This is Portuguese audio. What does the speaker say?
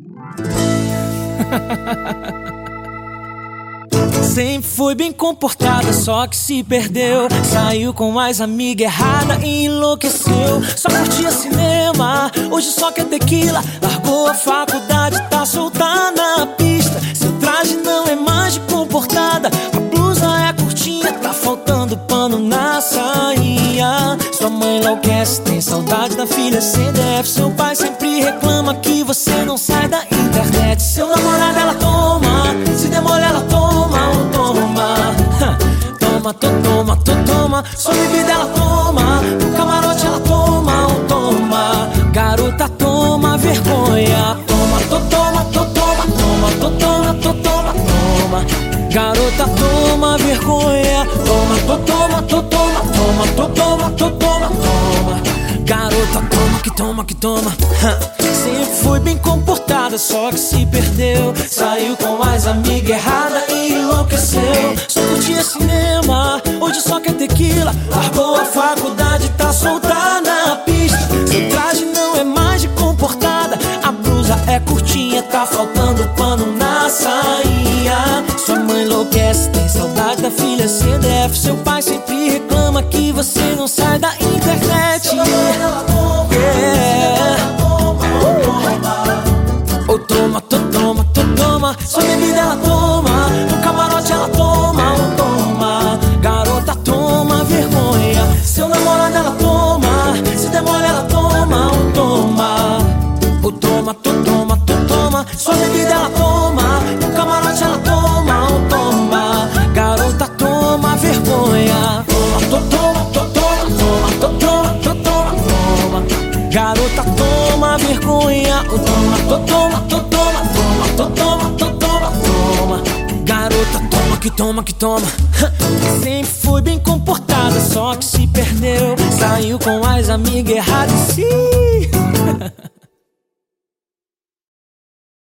Sempre foi bem comportada, só que se perdeu. Saiu com mais amiga errada e enlouqueceu. Só curtia cinema, hoje só quer tequila. Largou a faculdade, tá solta Sua mãe enlouquece, tem saudade da filha CDF. Seu pai sempre reclama que você não sai da internet. Seu namorado ela toma, se demora ela toma toma, tu toma, tu toma. Sua bebida ela toma, no camarote ela toma, ou toma. Garota, toma vergonha. Toma, tu toma, tu toma, toma, tu toma, tu toma, toma. Garota, toma Garota, toma que toma que toma. Sempre foi bem comportada, só que se perdeu. Saiu com mais amiga errada e enlouqueceu. Só curtia cinema, hoje só quer tequila. Largou a faculdade, tá solta na pista. Seu traje não é mais de comportada. A blusa é curtinha, tá faltando pano na saia. Sua mãe enlouquece, tem saudade da filha CDF. Seu pai sempre reclama que você não sai da internet. Toma vergonha, ou toma, tu toma, tu toma, toma, tu toma, tu que toma, que toma. Sempre foi bem comportada, só que se perdeu. Saiu com as amigas erradas, sim.